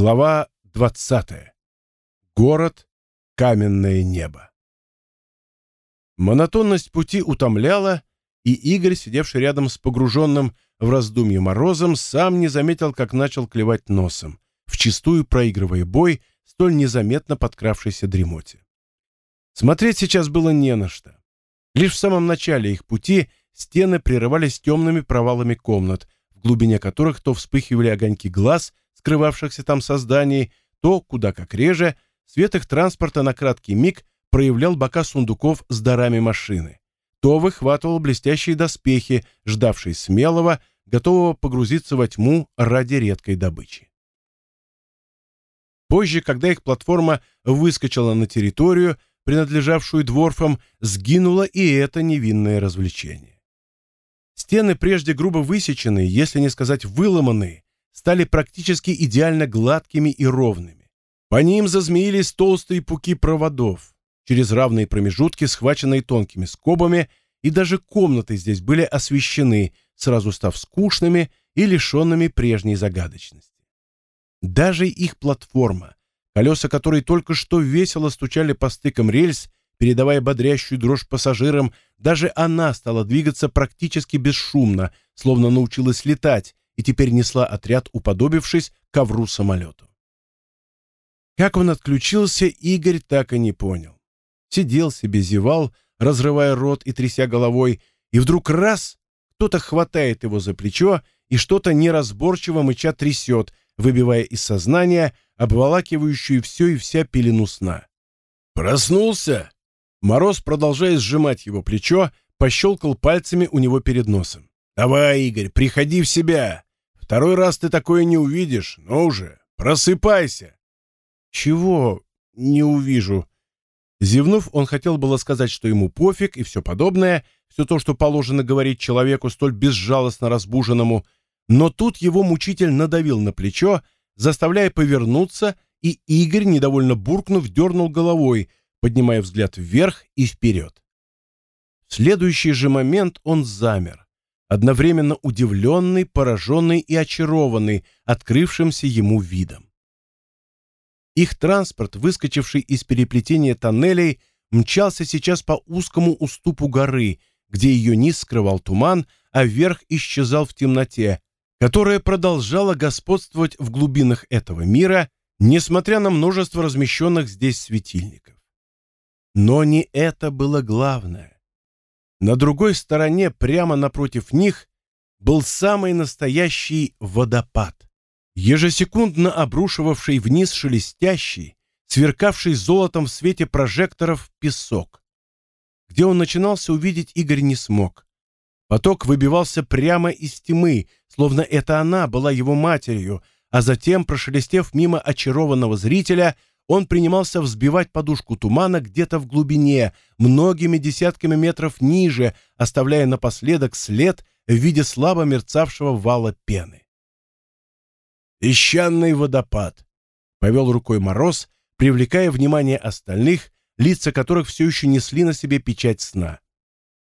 Глава 20. Город. Каменное небо. Монотонность пути утомляла, и Игорь, сидевший рядом с погруженным в раздумье морозом, сам не заметил, как начал клевать носом, вчистую проигрывая бой, столь незаметно подкравшейся дремоте. Смотреть сейчас было не на что. Лишь в самом начале их пути стены прерывались темными провалами комнат, в глубине которых то вспыхивали огоньки глаз, скрывавшихся там созданий, то, куда как реже, свет их транспорта на краткий миг проявлял бока сундуков с дарами машины, то выхватывал блестящие доспехи, ждавшие смелого, готового погрузиться во тьму ради редкой добычи. Позже, когда их платформа выскочила на территорию, принадлежавшую дворфам, сгинуло и это невинное развлечение. Стены, прежде грубо высеченные, если не сказать выломанные, стали практически идеально гладкими и ровными. По ним зазмеились толстые пуки проводов, через равные промежутки, схваченные тонкими скобами, и даже комнаты здесь были освещены, сразу став скучными и лишенными прежней загадочности. Даже их платформа, колеса которой только что весело стучали по стыкам рельс, передавая бодрящую дрожь пассажирам, даже она стала двигаться практически бесшумно, словно научилась летать, и теперь несла отряд, уподобившись ковру-самолету. Как он отключился, Игорь так и не понял. Сидел себе, зевал, разрывая рот и тряся головой, и вдруг раз кто-то хватает его за плечо и что-то неразборчиво мыча трясет, выбивая из сознания обволакивающую все и вся пелену сна. «Проснулся!» Мороз, продолжая сжимать его плечо, пощелкал пальцами у него перед носом. «Давай, Игорь, приходи в себя! Второй раз ты такое не увидишь. Ну уже, просыпайся. Чего не увижу? Зевнув, он хотел было сказать, что ему пофиг и все подобное, все то, что положено говорить человеку столь безжалостно разбуженному, но тут его мучитель надавил на плечо, заставляя повернуться, и Игорь, недовольно буркнув, дернул головой, поднимая взгляд вверх и вперед. В следующий же момент он замер, одновременно удивленный, пораженный и очарованный открывшимся ему видом. Их транспорт, выскочивший из переплетения тоннелей, мчался сейчас по узкому уступу горы, где ее низ скрывал туман, а верх исчезал в темноте, которая продолжала господствовать в глубинах этого мира, несмотря на множество размещенных здесь светильников. Но не это было главное. На другой стороне, прямо напротив них, был самый настоящий водопад, ежесекундно обрушивавший вниз шелестящий, сверкавший золотом в свете прожекторов песок. Где он начинался, увидеть Игорь не смог. Поток выбивался прямо из тьмы, словно это она была его матерью, а затем, прошелестев мимо очарованного зрителя, он принимался взбивать подушку тумана где-то в глубине, многими десятками метров ниже, оставляя напоследок след в виде слабо мерцавшего вала пены. «Песчаный водопад», — повел рукой Мороз, привлекая внимание остальных, лица которых все еще несли на себе печать сна.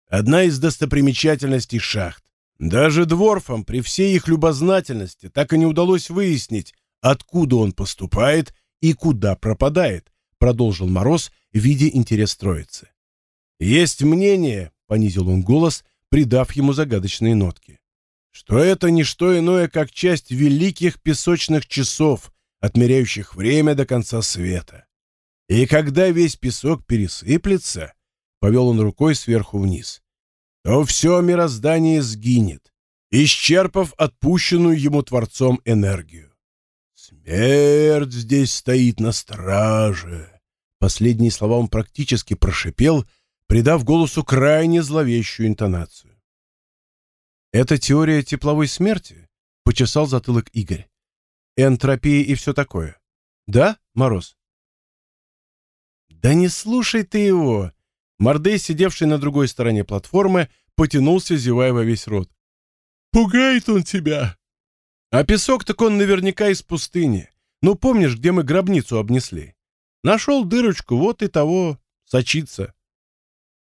«Одна из достопримечательностей шахт. Даже дворфам, при всей их любознательности, так и не удалось выяснить, откуда он поступает и куда пропадает, продолжил Мороз, видя интерес троицы. Есть мнение, понизил он голос, придав ему загадочные нотки, что это не что иное, как часть великих песочных часов, отмеряющих время до конца света. И когда весь песок пересыплется, повел он рукой сверху вниз, то все мироздание сгинет, исчерпав отпущенную ему Творцом энергию. «Смерть здесь стоит на страже!» Последние слова он практически прошипел, придав голосу крайне зловещую интонацию. «Это теория тепловой смерти?» — почесал затылок Игорь. «Энтропия и все такое. Да, Мороз?» «Да не слушай ты его!» Мордей, сидевший на другой стороне платформы, потянулся, зевая во весь рот. «Пугает он тебя!» А песок так он наверняка из пустыни. Ну, помнишь, где мы гробницу обнесли? Нашел дырочку, вот и того, сочится.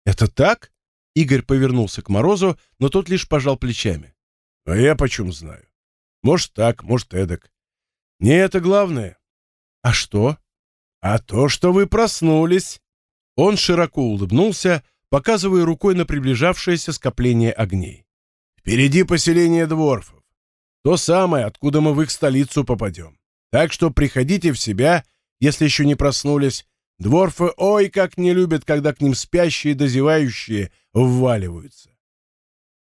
Это так? Игорь повернулся к Морозу, но тот лишь пожал плечами. А я почем знаю? Может так, может эдак. Не это главное. А что? А то, что вы проснулись. Он широко улыбнулся, показывая рукой на приближавшееся скопление огней. Впереди поселение дворфов. То самое, откуда мы в их столицу попадем. Так что приходите в себя, если еще не проснулись. Дворфы ой как не любят, когда к ним спящие дозевающие вваливаются.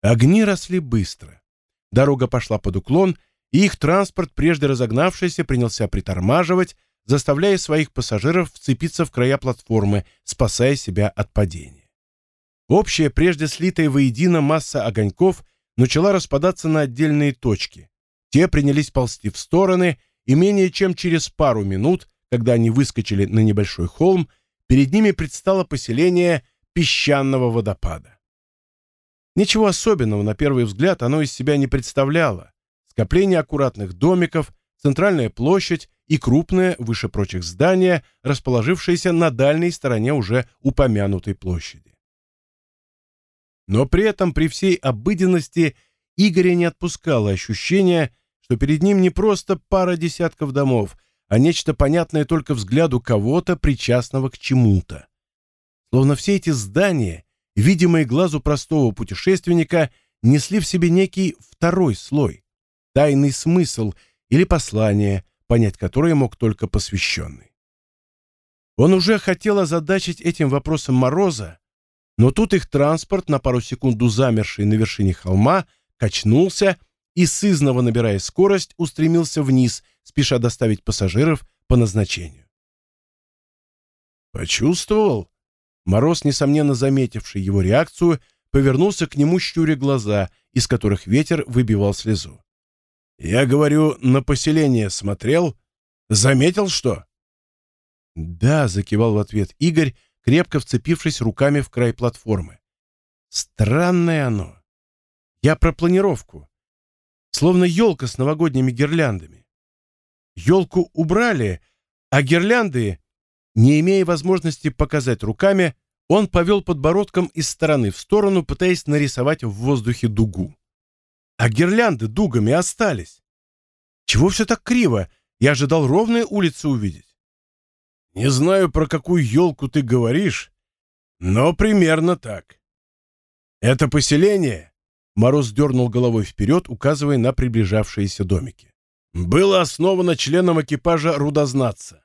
Огни росли быстро. Дорога пошла под уклон, и их транспорт, прежде разогнавшийся, принялся притормаживать, заставляя своих пассажиров вцепиться в края платформы, спасая себя от падения. Общая, прежде слитая воедино масса огоньков начала распадаться на отдельные точки. Те принялись ползти в стороны, и менее чем через пару минут, когда они выскочили на небольшой холм, перед ними предстало поселение песчаного водопада. Ничего особенного, на первый взгляд, оно из себя не представляло. Скопление аккуратных домиков, центральная площадь и крупное, выше прочих здание, расположившееся на дальней стороне уже упомянутой площади. Но при этом, при всей обыденности, Игоря не отпускало ощущение, что перед ним не просто пара десятков домов, а нечто понятное только взгляду кого-то, причастного к чему-то. Словно все эти здания, видимые глазу простого путешественника, несли в себе некий второй слой, тайный смысл или послание, понять которое мог только посвященный. Он уже хотел озадачить этим вопросом Мороза, но тут их транспорт, на пару секунду замерший на вершине холма, качнулся и, сызново набирая скорость, устремился вниз, спеша доставить пассажиров по назначению. «Почувствовал?» Мороз, несомненно заметивший его реакцию, повернулся к нему, щуря глаза, из которых ветер выбивал слезу. «Я говорю, на поселение смотрел? Заметил что?» «Да», — закивал в ответ Игорь, крепко вцепившись руками в край платформы. «Странное оно. Я про планировку. Словно елка с новогодними гирляндами. Елку убрали, а гирлянды, не имея возможности показать руками, он повел подбородком из стороны в сторону, пытаясь нарисовать в воздухе дугу. А гирлянды дугами остались. Чего все так криво? Я ожидал ровные улицы увидеть. Не знаю, про какую елку ты говоришь, но примерно так. Это поселение, Мороз дернул головой вперед, указывая на приближавшиеся домики. Было основано членом экипажа рудознатца.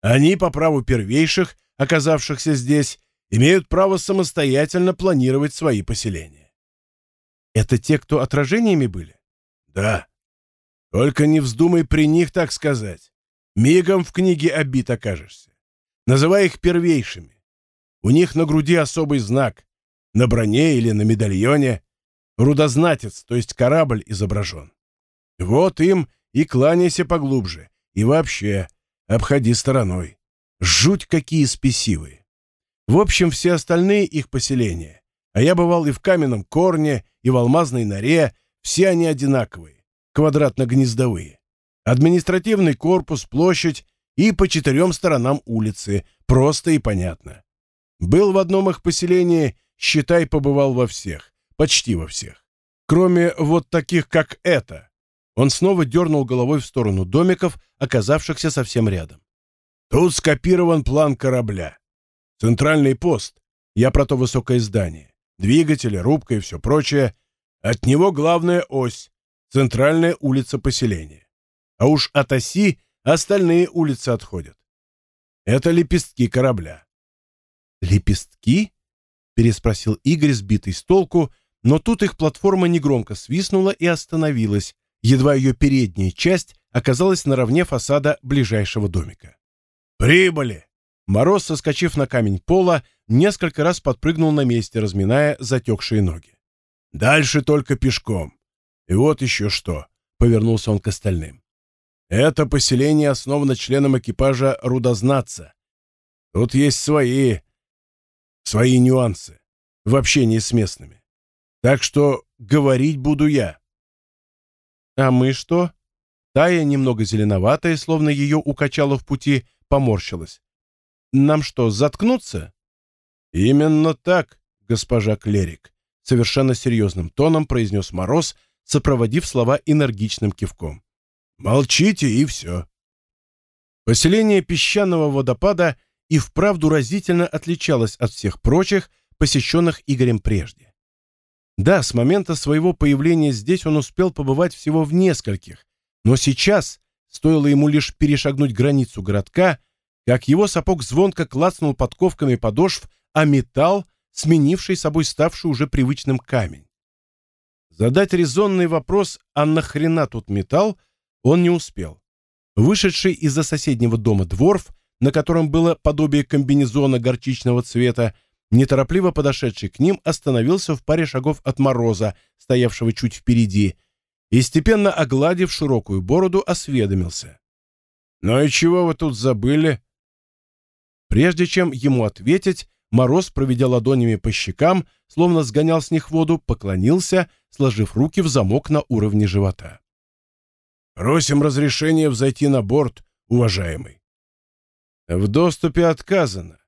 Они, по праву первейших, оказавшихся здесь, имеют право самостоятельно планировать свои поселения. Это те, кто отражениями были? Да. Только не вздумай при них так сказать. Мигом в книге обид окажешься. Называй их первейшими. У них на груди особый знак. На броне или на медальоне. Рудознатец, то есть корабль изображен. Вот им и кланяйся поглубже. И вообще, обходи стороной. Жуть какие спесивые. В общем, все остальные их поселения а я бывал и в каменном корне, и в алмазной норе, все они одинаковые, квадратно-гнездовые. Административный корпус, площадь и по четырем сторонам улицы, просто и понятно. Был в одном их поселении, считай, побывал во всех, почти во всех. Кроме вот таких, как это. Он снова дернул головой в сторону домиков, оказавшихся совсем рядом. Тут скопирован план корабля. Центральный пост. Я про то высокое здание двигатели, рубка и все прочее. От него главная ось — центральная улица поселения. А уж от оси остальные улицы отходят. Это лепестки корабля. «Лепестки?» — переспросил Игорь, сбитый с толку, но тут их платформа негромко свистнула и остановилась, едва ее передняя часть оказалась наравне фасада ближайшего домика. «Прибыли!» Мороз, соскочив на камень пола, несколько раз подпрыгнул на месте, разминая затекшие ноги. «Дальше только пешком. И вот еще что», — повернулся он к остальным. «Это поселение основано членом экипажа рудознатца. Тут есть свои... свои нюансы в общении с местными. Так что говорить буду я». «А мы что?» Тая, немного зеленоватая, словно ее укачало в пути, поморщилась. «Нам что, заткнуться?» «Именно так, госпожа Клерик», — совершенно серьезным тоном произнес Мороз, сопроводив слова энергичным кивком. Молчите и все. Поселение песчаного водопада и вправду разительно отличалось от всех прочих, посещенных Игорем прежде. Да, с момента своего появления здесь он успел побывать всего в нескольких, но сейчас, стоило ему лишь перешагнуть границу городка, как его сапог звонко клацнул подковками подошв, а металл, сменивший собой ставший уже привычным камень. Задать резонный вопрос «А нахрена тут металл?» Он не успел. Вышедший из-за соседнего дома дворф, на котором было подобие комбинезона горчичного цвета, неторопливо подошедший к ним, остановился в паре шагов от Мороза, стоявшего чуть впереди, и, степенно огладив широкую бороду, осведомился. «Ну и чего вы тут забыли?» Прежде чем ему ответить, Мороз, проведя ладонями по щекам, словно сгонял с них воду, поклонился, сложив руки в замок на уровне живота. Просим разрешения взойти на борт, уважаемый. В доступе отказано.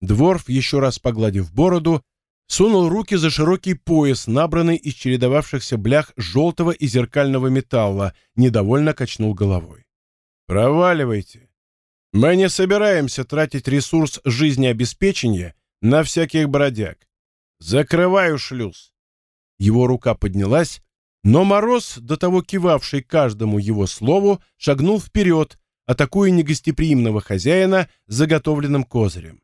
Дворф, еще раз погладив бороду, сунул руки за широкий пояс, набранный из чередовавшихся блях желтого и зеркального металла, недовольно качнул головой. «Проваливайте. Мы не собираемся тратить ресурс жизнеобеспечения на всяких бродяг. Закрываю шлюз». Его рука поднялась, но Мороз, до того кивавший каждому его слову, шагнул вперед, атакуя негостеприимного хозяина заготовленным козырем.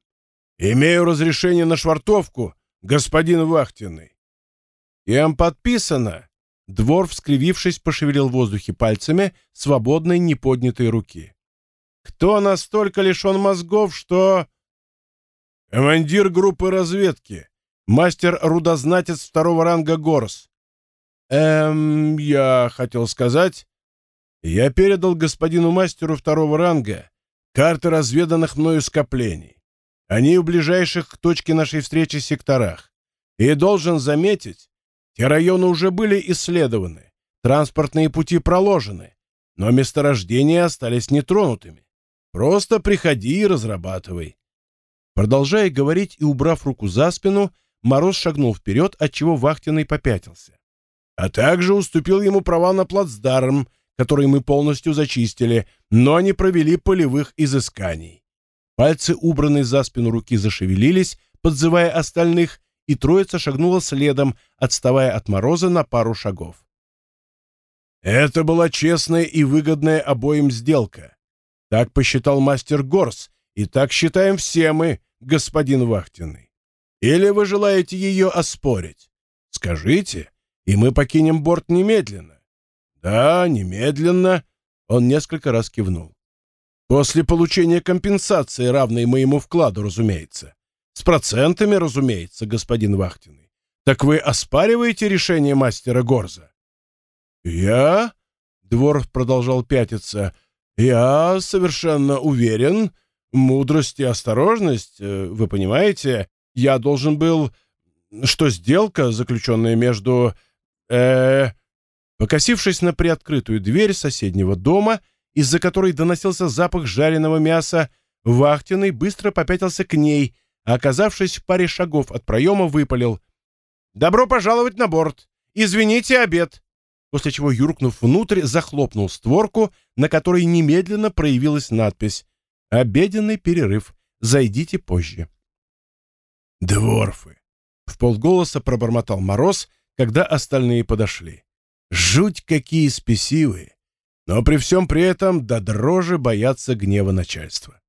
«Имею разрешение на швартовку, господин Вахтенный». «Кем подписано?» Двор, вскривившись, пошевелил в воздухе пальцами свободной неподнятой руки. «Кто настолько лишен мозгов, что...» «Командир группы разведки, мастер-рудознатец второго ранга Горс, Эм, я хотел сказать... Я передал господину мастеру второго ранга карты разведанных мною скоплений. Они в ближайших к точке нашей встречи секторах. И должен заметить, те районы уже были исследованы, транспортные пути проложены, но месторождения остались нетронутыми. Просто приходи и разрабатывай. Продолжая говорить и убрав руку за спину, Мороз шагнул вперед, отчего вахтенный попятился а также уступил ему права на плацдарм, который мы полностью зачистили, но не провели полевых изысканий. Пальцы, убранные за спину руки, зашевелились, подзывая остальных, и троица шагнула следом, отставая от Мороза на пару шагов. Это была честная и выгодная обоим сделка. Так посчитал мастер Горс, и так считаем все мы, господин Вахтенный. Или вы желаете ее оспорить? Скажите, и мы покинем борт немедленно. Да, немедленно. Он несколько раз кивнул. После получения компенсации, равной моему вкладу, разумеется. С процентами, разумеется, господин Вахтенный. Так вы оспариваете решение мастера Горза? Я? Двор продолжал пятиться. Я совершенно уверен. Мудрость и осторожность, э, вы понимаете, я должен был... Что сделка, заключенная между э Покосившись на приоткрытую дверь соседнего дома, из-за которой доносился запах жареного мяса, Вахтенный быстро попятился к ней, а, оказавшись в паре шагов от проема, выпалил. «Добро пожаловать на борт! Извините, обед!» После чего, юркнув внутрь, захлопнул створку, на которой немедленно проявилась надпись «Обеденный перерыв. Зайдите позже». «Дворфы!» — в полголоса пробормотал Мороз — когда остальные подошли. Жуть какие спесивые, но при всем при этом до дрожи боятся гнева начальства.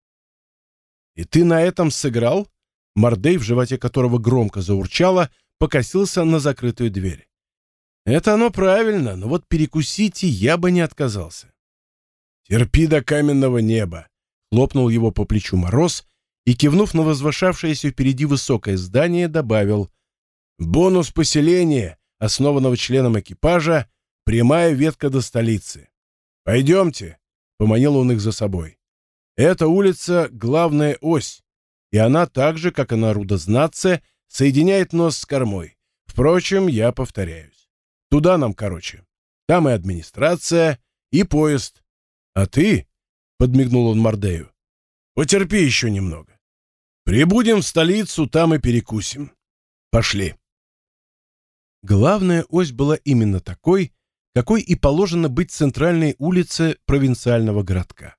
«И ты на этом сыграл?» Мордей, в животе которого громко заурчало, покосился на закрытую дверь. «Это оно правильно, но вот перекусите я бы не отказался». «Терпи до каменного неба!» — хлопнул его по плечу Мороз и, кивнув на возвышавшееся впереди высокое здание, добавил — Бонус поселения, основанного членом экипажа, прямая ветка до столицы. «Пойдемте», — поманил он их за собой. «Эта улица — главная ось, и она так же, как и на Рудознатце, соединяет нос с кормой. Впрочем, я повторяюсь. Туда нам, короче. Там и администрация, и поезд. А ты, — подмигнул он Мордею, — потерпи еще немного. Прибудем в столицу, там и перекусим. Пошли. Главная ось была именно такой, какой и положено быть центральной улице провинциального городка.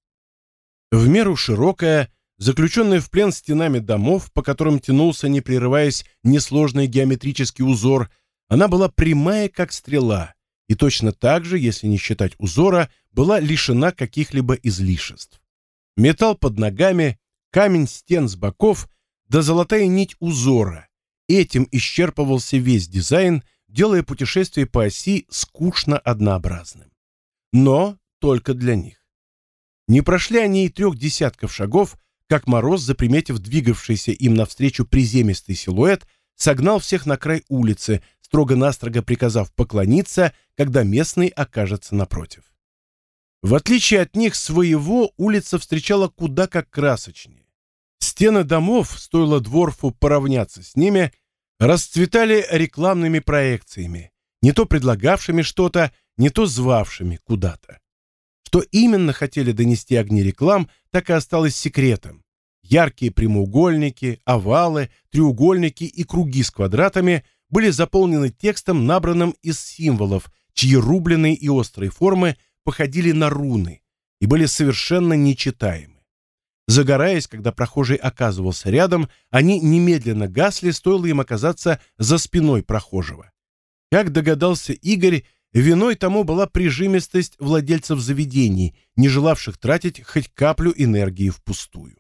В меру широкая, заключенная в плен стенами домов, по которым тянулся, не прерываясь, несложный геометрический узор, она была прямая, как стрела, и точно так же, если не считать узора, была лишена каких-либо излишеств. Металл под ногами, камень стен с боков, да золотая нить узора. Этим исчерпывался весь дизайн, делая путешествие по оси скучно однообразным. Но только для них. Не прошли они и трех десятков шагов, как Мороз, заприметив двигавшийся им навстречу приземистый силуэт, согнал всех на край улицы, строго-настрого приказав поклониться, когда местный окажется напротив. В отличие от них своего, улица встречала куда как красочнее. Стены домов, стоило Дворфу поравняться с ними, расцветали рекламными проекциями, не то предлагавшими что-то, не то звавшими куда-то. Что именно хотели донести огни реклам, так и осталось секретом. Яркие прямоугольники, овалы, треугольники и круги с квадратами были заполнены текстом, набранным из символов, чьи рубленые и острые формы походили на руны и были совершенно нечитаемы. Загораясь, когда прохожий оказывался рядом, они немедленно гасли, стоило им оказаться за спиной прохожего. Как догадался Игорь, Виной тому была прижимистость владельцев заведений, не желавших тратить хоть каплю энергии впустую.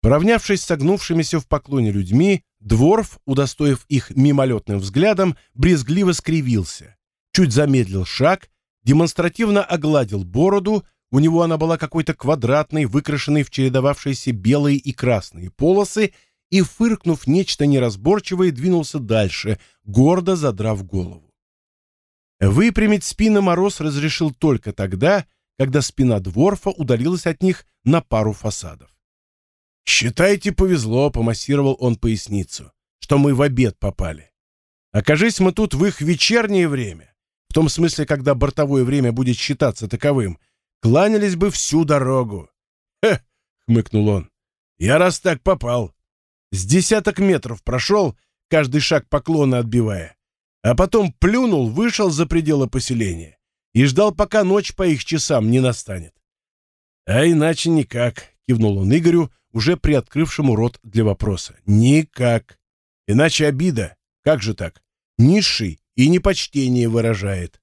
Поравнявшись с согнувшимися в поклоне людьми, Дворф, удостоив их мимолетным взглядом, брезгливо скривился, чуть замедлил шаг, демонстративно огладил бороду, у него она была какой-то квадратной, выкрашенной в чередовавшиеся белые и красные полосы, и, фыркнув нечто неразборчивое, двинулся дальше, гордо задрав голову. Выпрямить спину Мороз разрешил только тогда, когда спина Дворфа удалилась от них на пару фасадов. «Считайте, повезло», — помассировал он поясницу, «что мы в обед попали. Окажись мы тут в их вечернее время, в том смысле, когда бортовое время будет считаться таковым, кланялись бы всю дорогу». «Хе!» — хмыкнул он. «Я раз так попал. С десяток метров прошел, каждый шаг поклона отбивая а потом плюнул, вышел за пределы поселения и ждал, пока ночь по их часам не настанет. «А иначе никак», — кивнул он Игорю, уже приоткрывшему рот для вопроса. «Никак. Иначе обида. Как же так? Низший и непочтение выражает».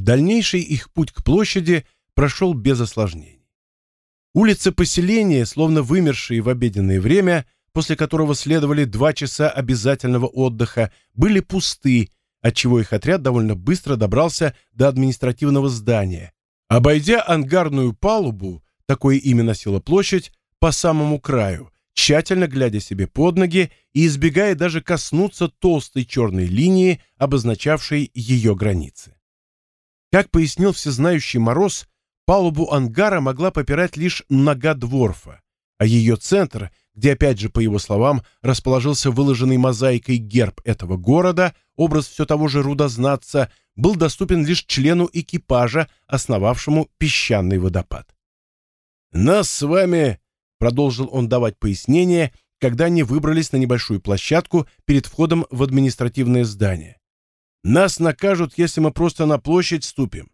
Дальнейший их путь к площади прошел без осложнений. Улицы поселения, словно вымершие в обеденное время, — после которого следовали два часа обязательного отдыха, были пусты, отчего их отряд довольно быстро добрался до административного здания. Обойдя ангарную палубу, такое имя носила площадь, по самому краю, тщательно глядя себе под ноги и избегая даже коснуться толстой черной линии, обозначавшей ее границы. Как пояснил всезнающий Мороз, палубу ангара могла попирать лишь нога дворфа, а ее центр, где опять же, по его словам, расположился выложенный мозаикой герб этого города, образ все того же рудознатца, был доступен лишь члену экипажа, основавшему песчаный водопад. «Нас с вами», — продолжил он давать пояснение, когда они выбрались на небольшую площадку перед входом в административное здание. «Нас накажут, если мы просто на площадь ступим.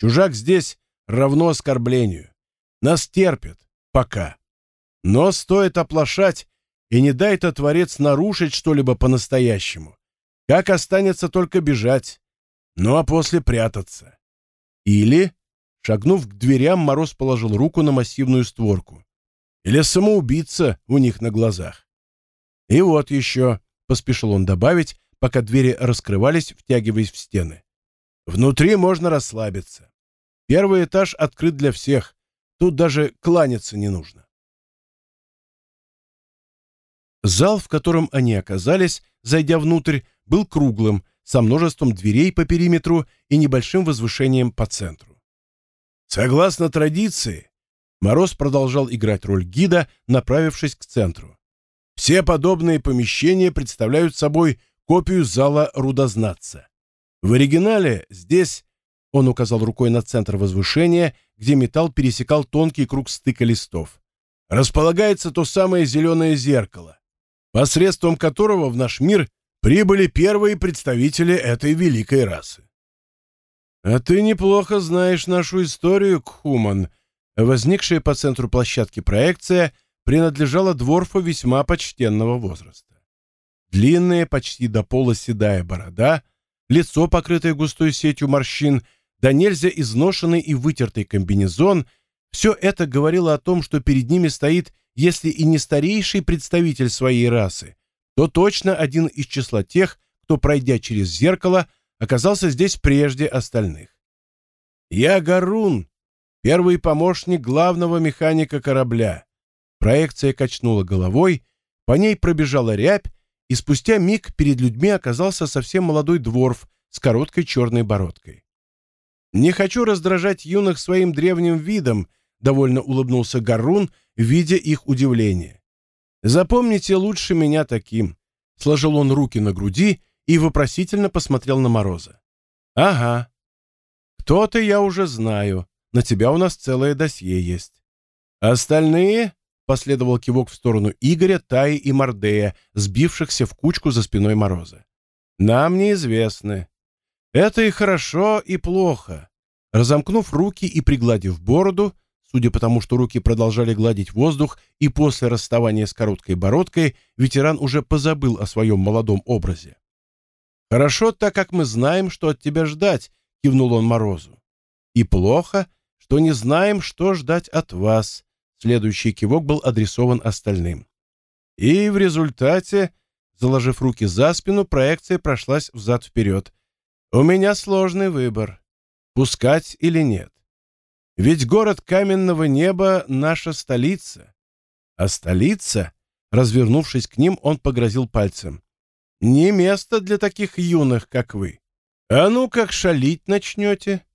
Чужак здесь равно оскорблению. Нас терпят. Пока». Но стоит оплошать, и не дай-то Творец нарушить что-либо по-настоящему. Как останется только бежать, ну а после прятаться. Или, шагнув к дверям, Мороз положил руку на массивную створку. Или самоубийца у них на глазах. И вот еще, поспешил он добавить, пока двери раскрывались, втягиваясь в стены. Внутри можно расслабиться. Первый этаж открыт для всех. Тут даже кланяться не нужно. Зал, в котором они оказались, зайдя внутрь, был круглым, со множеством дверей по периметру и небольшим возвышением по центру. Согласно традиции, Мороз продолжал играть роль гида, направившись к центру. Все подобные помещения представляют собой копию зала рудознатца. В оригинале здесь, он указал рукой на центр возвышения, где металл пересекал тонкий круг стыка листов, располагается то самое зеленое зеркало, посредством которого в наш мир прибыли первые представители этой великой расы. «А ты неплохо знаешь нашу историю, Кхуман». Возникшая по центру площадки проекция принадлежала дворфу весьма почтенного возраста. Длинная, почти до пола седая борода, лицо, покрытое густой сетью морщин, да нельзя изношенный и вытертый комбинезон — все это говорило о том, что перед ними стоит, если и не старейший представитель своей расы, то точно один из числа тех, кто, пройдя через зеркало, оказался здесь прежде остальных. Я Гарун, первый помощник главного механика корабля. Проекция качнула головой, по ней пробежала рябь, и спустя миг перед людьми оказался совсем молодой дворф с короткой черной бородкой. Не хочу раздражать юных своим древним видом, довольно улыбнулся Гарун, видя их удивление. Запомните лучше меня таким. Сложил он руки на груди и вопросительно посмотрел на Мороза. Ага. Кто-то я уже знаю. На тебя у нас целое досье есть. Остальные последовал кивок в сторону Игоря, Таи и Мордея, сбившихся в кучку за спиной Мороза. Нам неизвестны. Это и хорошо, и плохо. Разомкнув руки и пригладив бороду, Судя по тому, что руки продолжали гладить воздух, и после расставания с короткой бородкой ветеран уже позабыл о своем молодом образе. «Хорошо, так как мы знаем, что от тебя ждать», — кивнул он Морозу. «И плохо, что не знаем, что ждать от вас». Следующий кивок был адресован остальным. И в результате, заложив руки за спину, проекция прошлась взад-вперед. «У меня сложный выбор. Пускать или нет. Ведь город каменного неба — наша столица. А столица, развернувшись к ним, он погрозил пальцем. Не место для таких юных, как вы. А ну как шалить начнете?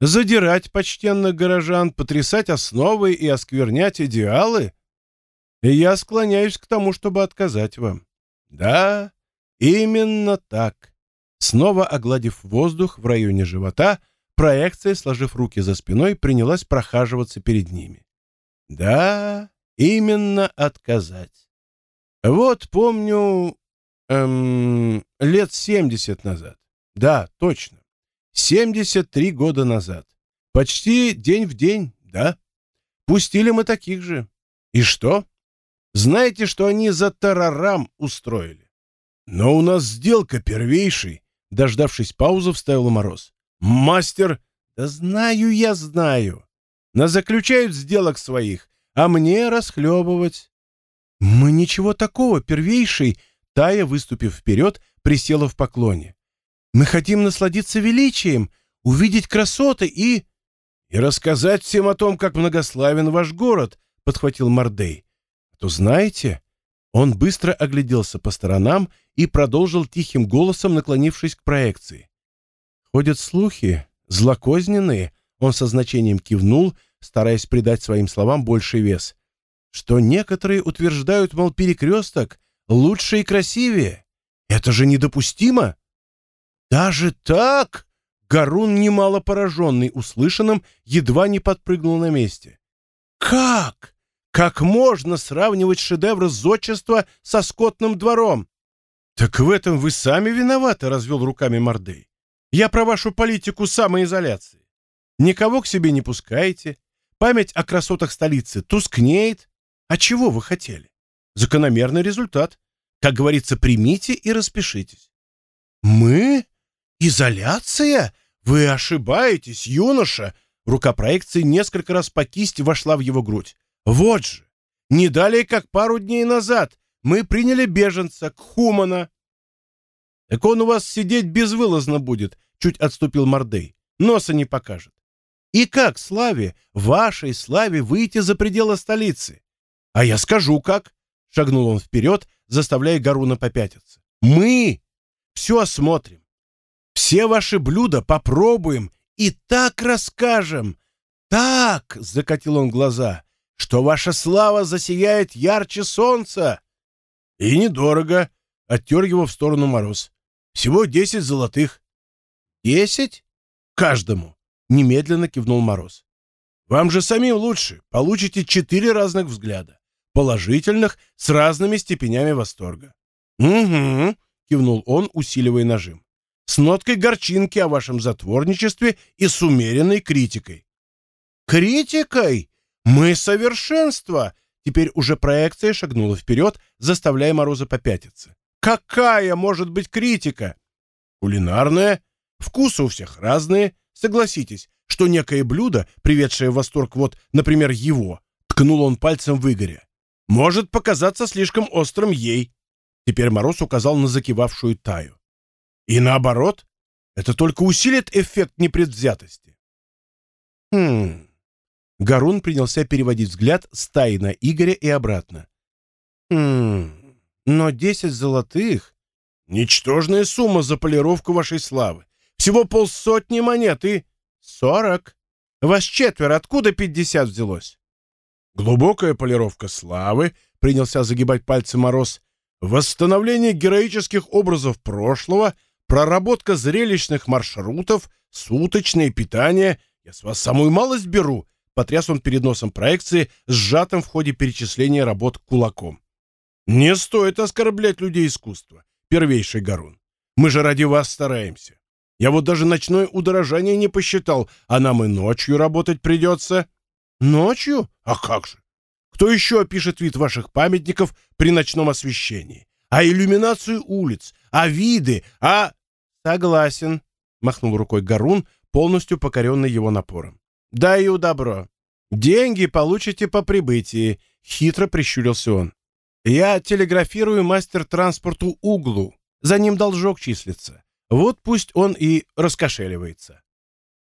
Задирать почтенных горожан, потрясать основы и осквернять идеалы? Я склоняюсь к тому, чтобы отказать вам. Да, именно так. Снова огладив воздух в районе живота, Проекция, сложив руки за спиной, принялась прохаживаться перед ними. Да, именно отказать. Вот помню, эм, лет семьдесят назад. Да, точно. Семьдесят три года назад. Почти день в день, да. Пустили мы таких же. И что? Знаете, что они за тарарам устроили? Но у нас сделка первейший. Дождавшись паузы, вставил Мороз. Мастер, да знаю я, знаю. Нас заключают сделок своих, а мне расхлебывать. Мы ничего такого, первейший, Тая, выступив вперед, присела в поклоне. Мы хотим насладиться величием, увидеть красоты и... И рассказать всем о том, как многославен ваш город, подхватил Мордей. А то знаете, он быстро огляделся по сторонам и продолжил тихим голосом, наклонившись к проекции. Ходят слухи, злокозненные, он со значением кивнул, стараясь придать своим словам больший вес, что некоторые утверждают, мол, перекресток лучше и красивее. Это же недопустимо. Даже так? Гарун, немало пораженный услышанным, едва не подпрыгнул на месте. Как? Как можно сравнивать шедевр зодчества со скотным двором? Так в этом вы сами виноваты, развел руками Мордей. Я про вашу политику самоизоляции. Никого к себе не пускаете. Память о красотах столицы тускнеет. А чего вы хотели? Закономерный результат. Как говорится, примите и распишитесь. Мы? Изоляция? Вы ошибаетесь, юноша. Рука проекции несколько раз по кисти вошла в его грудь. Вот же. Не далее, как пару дней назад, мы приняли беженца, Кхумана, так он у вас сидеть безвылазно будет, чуть отступил Мордей. Носа не покажет. И как славе, вашей славе выйти за пределы столицы? А я скажу как, шагнул он вперед, заставляя Гаруна попятиться. Мы все осмотрим. Все ваши блюда попробуем и так расскажем. Так, закатил он глаза, что ваша слава засияет ярче солнца. И недорого, оттер его в сторону мороз. Всего десять золотых. Десять? Каждому. Немедленно кивнул Мороз. Вам же самим лучше. Получите четыре разных взгляда. Положительных, с разными степенями восторга. Угу. — кивнул он, усиливая нажим. «С ноткой горчинки о вашем затворничестве и с умеренной критикой». «Критикой? Мы совершенство!» Теперь уже проекция шагнула вперед, заставляя Мороза попятиться. «Какая может быть критика?» «Кулинарная. Вкусы у всех разные. Согласитесь, что некое блюдо, приведшее в восторг вот, например, его, ткнул он пальцем в Игоря, может показаться слишком острым ей. Теперь Мороз указал на закивавшую Таю. И наоборот, это только усилит эффект непредвзятости. Хм. Гарун принялся переводить взгляд с Таи на Игоря и обратно. Хм. Но десять золотых — ничтожная сумма за полировку вашей славы. Всего полсотни монет и... Сорок. Вас четверо, откуда пятьдесят взялось? Глубокая полировка славы, принялся загибать пальцы Мороз, восстановление героических образов прошлого, проработка зрелищных маршрутов, суточное питание. Я с вас самую малость беру, потряс он перед носом проекции, сжатым в ходе перечисления работ кулаком. Не стоит оскорблять людей искусства, первейший Гарун. Мы же ради вас стараемся. Я вот даже ночное удорожание не посчитал, а нам и ночью работать придется. Ночью? А как же? Кто еще опишет вид ваших памятников при ночном освещении? А иллюминацию улиц? А виды? А... Согласен, махнул рукой Гарун, полностью покоренный его напором. Даю добро. Деньги получите по прибытии, хитро прищурился он. Я телеграфирую мастер транспорту Углу. За ним должок числится. Вот пусть он и раскошеливается.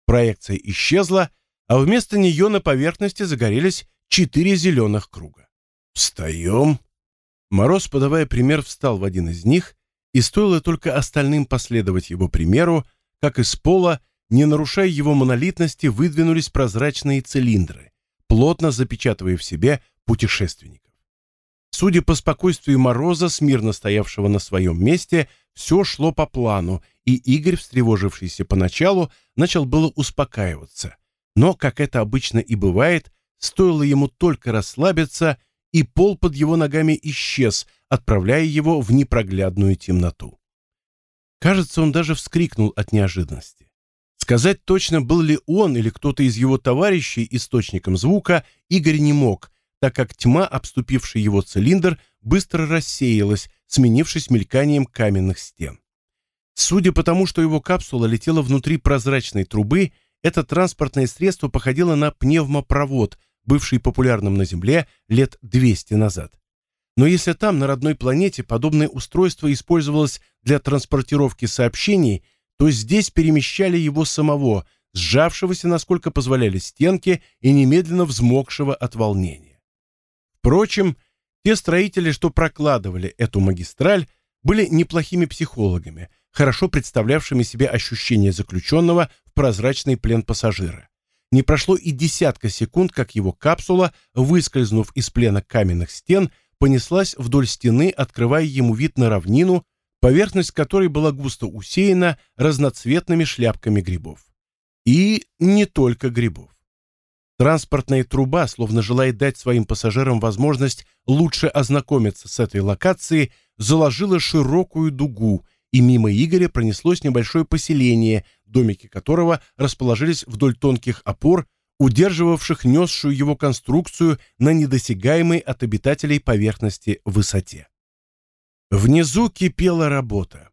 Проекция исчезла, а вместо нее на поверхности загорелись четыре зеленых круга. «Встаем!» Мороз, подавая пример, встал в один из них, и стоило только остальным последовать его примеру, как из пола, не нарушая его монолитности, выдвинулись прозрачные цилиндры, плотно запечатывая в себе путешественников. Судя по спокойствию Мороза, смирно стоявшего на своем месте, все шло по плану, и Игорь, встревожившийся поначалу, начал было успокаиваться. Но, как это обычно и бывает, стоило ему только расслабиться, и пол под его ногами исчез, отправляя его в непроглядную темноту. Кажется, он даже вскрикнул от неожиданности. Сказать точно, был ли он или кто-то из его товарищей источником звука, Игорь не мог, так как тьма, обступившая его цилиндр, быстро рассеялась, сменившись мельканием каменных стен. Судя по тому, что его капсула летела внутри прозрачной трубы, это транспортное средство походило на пневмопровод, бывший популярным на Земле лет 200 назад. Но если там, на родной планете, подобное устройство использовалось для транспортировки сообщений, то здесь перемещали его самого, сжавшегося, насколько позволяли стенки, и немедленно взмокшего от волнения. Впрочем, те строители, что прокладывали эту магистраль, были неплохими психологами, хорошо представлявшими себе ощущение заключенного в прозрачный плен пассажира. Не прошло и десятка секунд, как его капсула, выскользнув из плена каменных стен, понеслась вдоль стены, открывая ему вид на равнину, поверхность которой была густо усеяна разноцветными шляпками грибов. И не только грибов. Транспортная труба, словно желает дать своим пассажирам возможность лучше ознакомиться с этой локацией, заложила широкую дугу, и мимо Игоря пронеслось небольшое поселение, домики которого расположились вдоль тонких опор, удерживавших несшую его конструкцию на недосягаемой от обитателей поверхности высоте. Внизу кипела работа.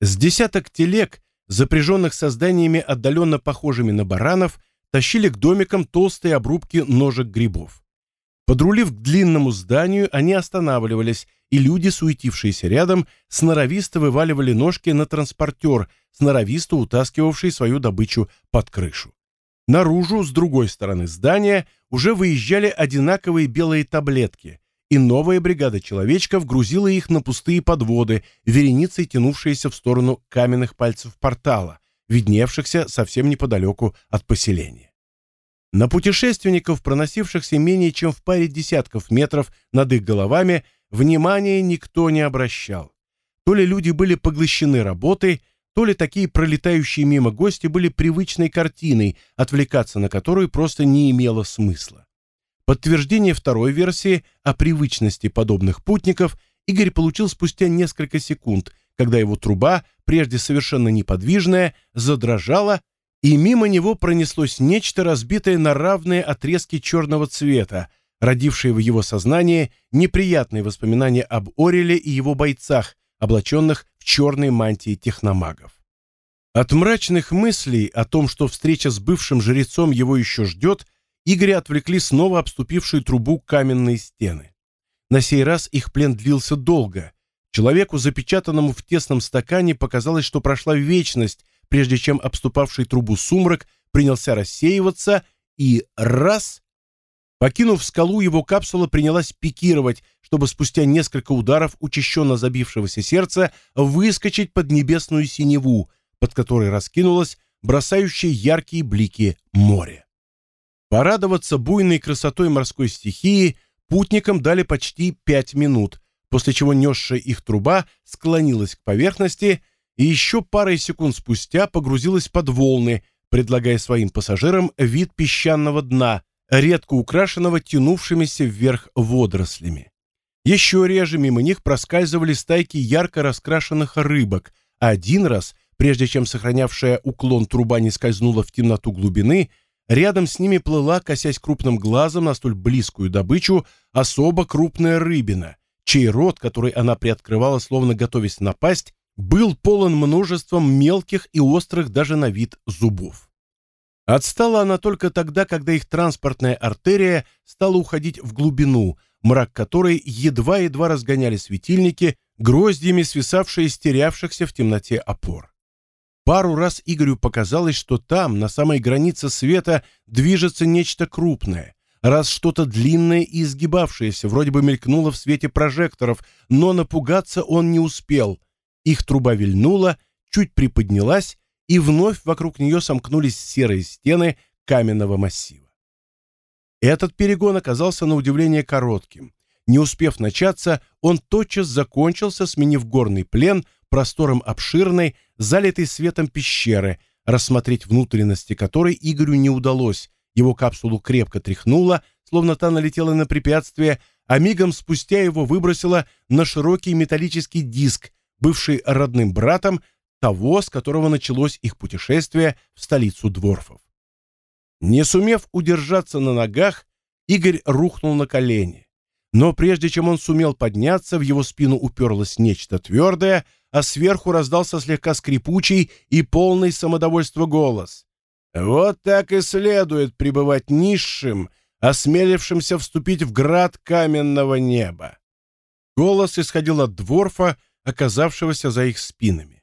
С десяток телег, запряженных созданиями отдаленно похожими на баранов, тащили к домикам толстые обрубки ножек грибов. Подрулив к длинному зданию, они останавливались, и люди, суетившиеся рядом, сноровисто вываливали ножки на транспортер, сноровисто утаскивавший свою добычу под крышу. Наружу, с другой стороны здания, уже выезжали одинаковые белые таблетки, и новая бригада человечков грузила их на пустые подводы, вереницей тянувшиеся в сторону каменных пальцев портала, видневшихся совсем неподалеку от поселения. На путешественников, проносившихся менее чем в паре десятков метров над их головами, внимания никто не обращал. То ли люди были поглощены работой, то ли такие пролетающие мимо гости были привычной картиной, отвлекаться на которую просто не имело смысла. Подтверждение второй версии о привычности подобных путников Игорь получил спустя несколько секунд, когда его труба, прежде совершенно неподвижная, задрожала, и мимо него пронеслось нечто, разбитое на равные отрезки черного цвета, родившее в его сознании неприятные воспоминания об Ореле и его бойцах, облаченных в черные мантии техномагов. От мрачных мыслей о том, что встреча с бывшим жрецом его еще ждет, Игоря отвлекли снова обступившие трубу каменные стены. На сей раз их плен длился долго. Человеку, запечатанному в тесном стакане, показалось, что прошла вечность, прежде чем обступавший трубу сумрак принялся рассеиваться, и раз... Покинув скалу, его капсула принялась пикировать, чтобы спустя несколько ударов учащенно забившегося сердца выскочить под небесную синеву, под которой раскинулось бросающее яркие блики море. Порадоваться буйной красотой морской стихии путникам дали почти пять минут, после чего несшая их труба склонилась к поверхности и еще парой секунд спустя погрузилась под волны, предлагая своим пассажирам вид песчаного дна, редко украшенного тянувшимися вверх водорослями. Еще реже мимо них проскальзывали стайки ярко раскрашенных рыбок, а один раз, прежде чем сохранявшая уклон труба не скользнула в темноту глубины, рядом с ними плыла, косясь крупным глазом на столь близкую добычу, особо крупная рыбина, чей рот, который она приоткрывала, словно готовясь напасть, был полон множеством мелких и острых даже на вид зубов. Отстала она только тогда, когда их транспортная артерия стала уходить в глубину, мрак которой едва-едва разгоняли светильники, гроздьями свисавшие с терявшихся в темноте опор. Пару раз Игорю показалось, что там, на самой границе света, движется нечто крупное, раз что-то длинное и изгибавшееся вроде бы мелькнуло в свете прожекторов, но напугаться он не успел — их труба вильнула, чуть приподнялась, и вновь вокруг нее сомкнулись серые стены каменного массива. Этот перегон оказался на удивление коротким. Не успев начаться, он тотчас закончился, сменив горный плен простором обширной, залитой светом пещеры, рассмотреть внутренности которой Игорю не удалось. Его капсулу крепко тряхнуло, словно та налетела на препятствие, а мигом спустя его выбросило на широкий металлический диск, бывший родным братом того, с которого началось их путешествие в столицу дворфов. Не сумев удержаться на ногах, Игорь рухнул на колени. Но прежде чем он сумел подняться, в его спину уперлось нечто твердое, а сверху раздался слегка скрипучий и полный самодовольства голос. «Вот так и следует пребывать низшим, осмелившимся вступить в град каменного неба». Голос исходил от дворфа, оказавшегося за их спинами.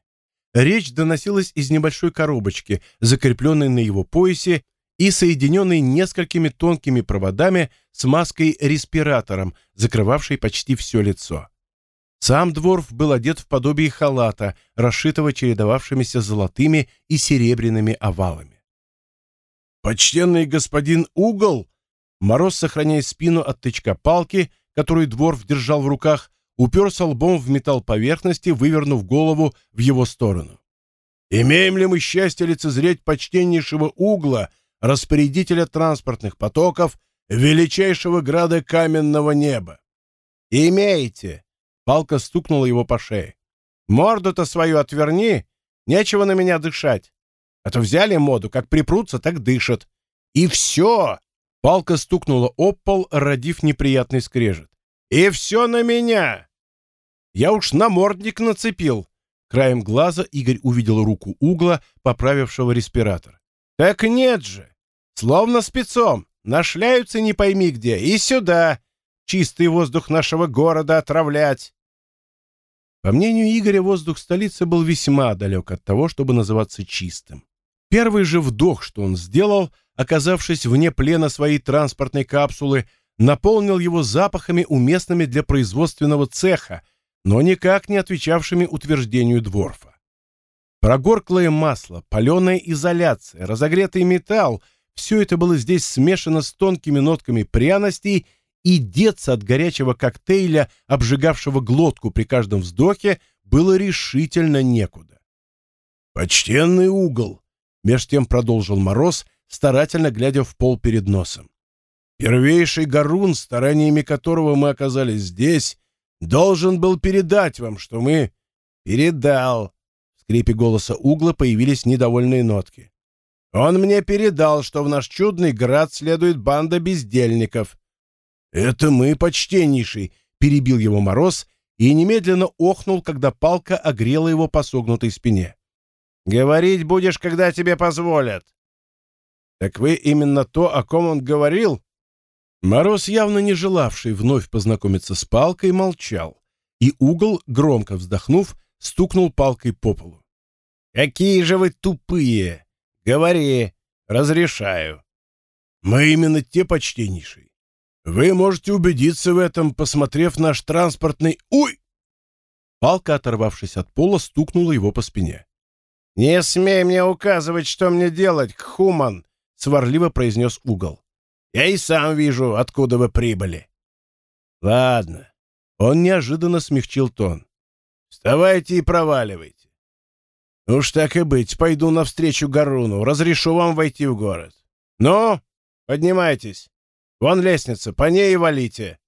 Речь доносилась из небольшой коробочки, закрепленной на его поясе и соединенной несколькими тонкими проводами с маской-респиратором, закрывавшей почти все лицо. Сам Дворф был одет в подобие халата, расшитого чередовавшимися золотыми и серебряными овалами. «Почтенный господин Угол!» Мороз, сохраняя спину от тычка палки, которую Дворф держал в руках, уперся лбом в металл поверхности, вывернув голову в его сторону. «Имеем ли мы счастье лицезреть почтеннейшего угла, распорядителя транспортных потоков, величайшего града каменного неба?» «Имеете!» — палка стукнула его по шее. «Морду-то свою отверни, нечего на меня дышать. А то взяли моду, как припрутся, так дышат. И все!» Палка стукнула об пол, родив неприятный скрежет. «И все на меня! Я уж намордник нацепил. Краем глаза Игорь увидел руку угла, поправившего респиратор. Так нет же. Словно спецом. Нашляются не пойми где. И сюда. Чистый воздух нашего города отравлять. По мнению Игоря, воздух столицы был весьма далек от того, чтобы называться чистым. Первый же вдох, что он сделал, оказавшись вне плена своей транспортной капсулы, наполнил его запахами, уместными для производственного цеха, но никак не отвечавшими утверждению Дворфа. Прогорклое масло, паленая изоляция, разогретый металл — все это было здесь смешано с тонкими нотками пряностей, и деться от горячего коктейля, обжигавшего глотку при каждом вздохе, было решительно некуда. «Почтенный угол!» — меж тем продолжил Мороз, старательно глядя в пол перед носом. «Первейший Гарун, стараниями которого мы оказались здесь, должен был передать вам, что мы «Передал!» В скрипе голоса угла появились недовольные нотки. «Он мне передал, что в наш чудный град следует банда бездельников». «Это мы, почтеннейший!» — перебил его Мороз и немедленно охнул, когда палка огрела его по согнутой спине. «Говорить будешь, когда тебе позволят». «Так вы именно то, о ком он говорил?» Мороз, явно не желавший вновь познакомиться с палкой, молчал, и угол, громко вздохнув, стукнул палкой по полу. «Какие же вы тупые! Говори, разрешаю!» «Мы именно те, почтеннейший. Вы можете убедиться в этом, посмотрев наш транспортный... Уй!» Палка, оторвавшись от пола, стукнула его по спине. «Не смей мне указывать, что мне делать, Хуман!» — сварливо произнес угол. Я и сам вижу, откуда вы прибыли. Ладно. Он неожиданно смягчил тон. Вставайте и проваливайте. Уж так и быть, пойду навстречу Гаруну, разрешу вам войти в город. Ну, поднимайтесь. Вон лестница, по ней и валите.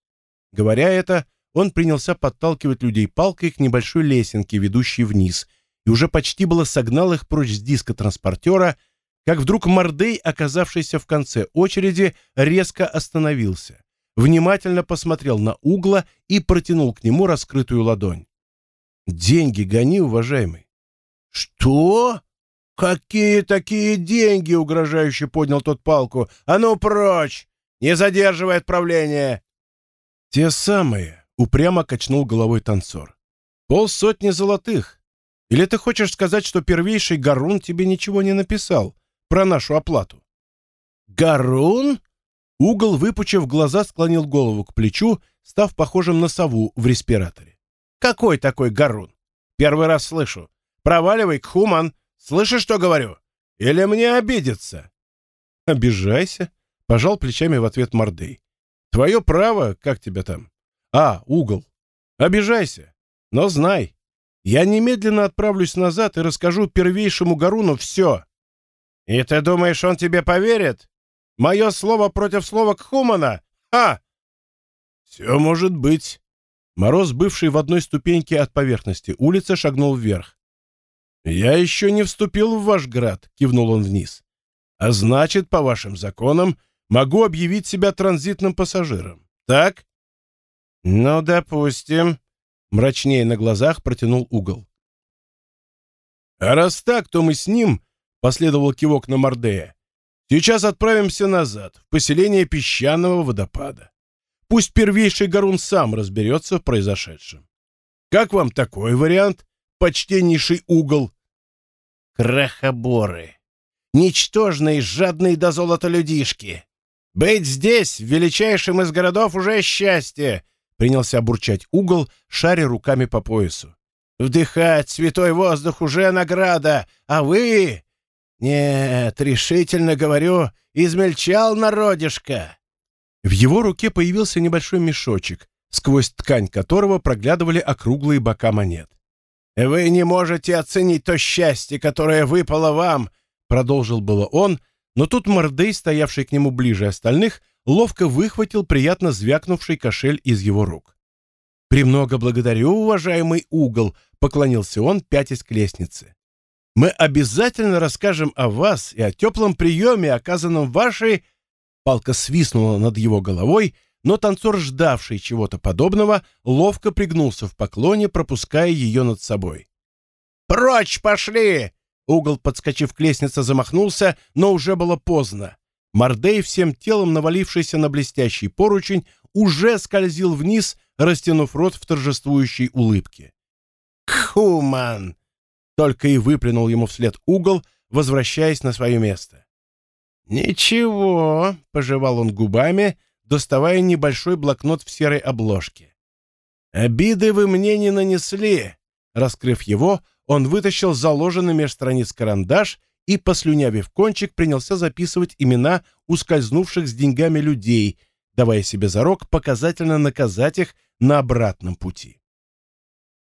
Говоря это, он принялся подталкивать людей палкой к небольшой лесенке, ведущей вниз, и уже почти было согнал их прочь с диска транспортера, как вдруг Мордей, оказавшийся в конце очереди, резко остановился, внимательно посмотрел на угла и протянул к нему раскрытую ладонь. «Деньги гони, уважаемый». «Что? Какие такие деньги?» — угрожающе поднял тот палку. «А ну прочь! Не задерживай отправление!» «Те самые», — упрямо качнул головой танцор. «Полсотни золотых. Или ты хочешь сказать, что первейший Гарун тебе ничего не написал?» Про нашу оплату. Гарун? Угол, выпучив глаза, склонил голову к плечу, став похожим на сову в респираторе. Какой такой Гарун? Первый раз слышу. Проваливай к Хуман. Слышишь, что говорю? Или мне обидеться? Обижайся, пожал плечами в ответ Мордей. Твое право, как тебя там? А, угол. Обижайся. Но знай, я немедленно отправлюсь назад и расскажу первейшему Гаруну все. «И ты думаешь, он тебе поверит? Мое слово против слова Кхумана? А!» «Все может быть». Мороз, бывший в одной ступеньке от поверхности улицы, шагнул вверх. «Я еще не вступил в ваш град», — кивнул он вниз. «А значит, по вашим законам, могу объявить себя транзитным пассажиром. Так?» «Ну, допустим», — мрачнее на глазах протянул угол. «А раз так, то мы с ним Последовал кивок на Мордея. Сейчас отправимся назад, в поселение песчаного водопада. Пусть первейший Гарун сам разберется в произошедшем. Как вам такой вариант, почтеннейший угол? Крахоборы. Ничтожные, жадные до золота людишки. Быть здесь, в величайшем из городов, уже счастье, принялся бурчать угол, шаря руками по поясу. Вдыхать святой воздух уже награда, а вы «Нет, решительно говорю, измельчал народишко!» В его руке появился небольшой мешочек, сквозь ткань которого проглядывали округлые бока монет. «Вы не можете оценить то счастье, которое выпало вам!» Продолжил было он, но тут Мордей, стоявший к нему ближе остальных, ловко выхватил приятно звякнувший кошель из его рук. «Премного благодарю, уважаемый угол», — поклонился он, пятясь к лестнице. Мы обязательно расскажем о вас и о теплом приеме, оказанном вашей...» Палка свистнула над его головой, но танцор, ждавший чего-то подобного, ловко пригнулся в поклоне, пропуская ее над собой. «Прочь пошли!» Угол, подскочив к лестнице, замахнулся, но уже было поздно. Мордей, всем телом навалившийся на блестящий поручень, уже скользил вниз, растянув рот в торжествующей улыбке. «Кхуман!» Только и выплюнул ему вслед угол, возвращаясь на свое место. «Ничего», — пожевал он губами, доставая небольшой блокнот в серой обложке. «Обиды вы мне не нанесли». Раскрыв его, он вытащил заложенный меж страниц карандаш и, послюнявив кончик, принялся записывать имена ускользнувших с деньгами людей, давая себе зарок показательно наказать их на обратном пути.